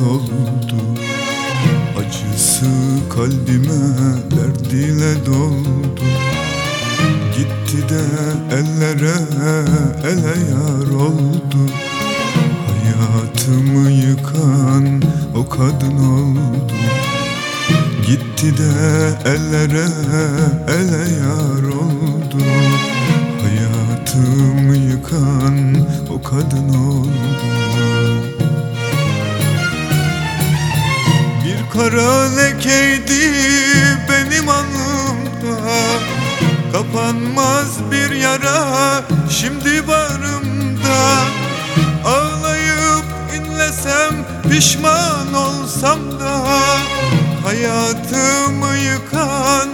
soldu Acısı kalbime dert ile doldu. Gitti de ellere ele yar oldu. Hayatımı yıkan o kadın oldu. Gitti de ellere ele yar oldu. Hayatımı yıkan o kadın kara lekeydi benim alnımda Kapanmaz bir yara şimdi barımda. Ağlayıp inlesem pişman olsam da. Hayatımı yıkan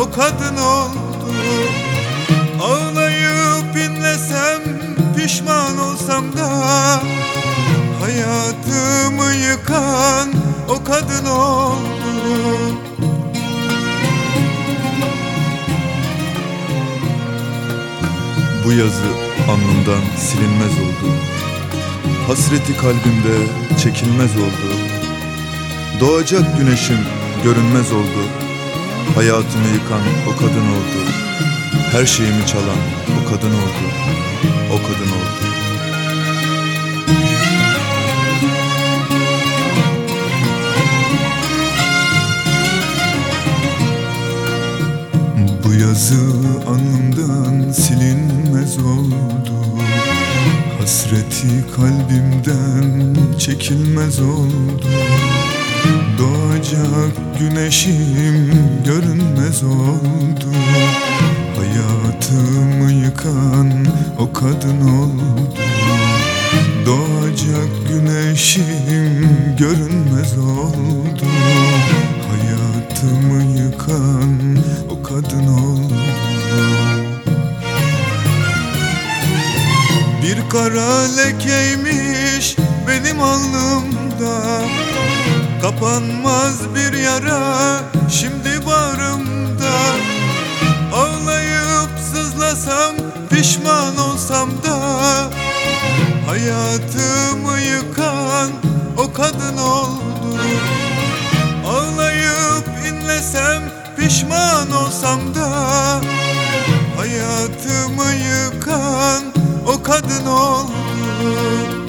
o kadın oldu. Ağlayıp inlesem pişman olsam da. Hayatımı yıkan o kadın oldu Bu yazı alnımdan silinmez oldu. Hasreti kalbimde çekilmez oldu. Doğacak güneşim görünmez oldu. Hayatımı yıkan o kadın oldu. Her şeyimi çalan o kadın oldu. O kadın oldu Bu yazı alnımdan silinmez oldu. Hasreti kalbimden çekilmez oldu. Doğacak güneşim görünmez oldu. Hayatımı yıkan o kadın oldu. Doğacak güneşim görünmez oldu. Hayatımı yıkan o kadın oldu Bir kara lekeymiş benim alnımda. Kapanmaz bir yara şimdi barımda Ağlayıp sızlasam pişman olsam da. Hayatımı yıkan o kadın oldu pişman olsam da Hayatımı yıkan o kadın oldu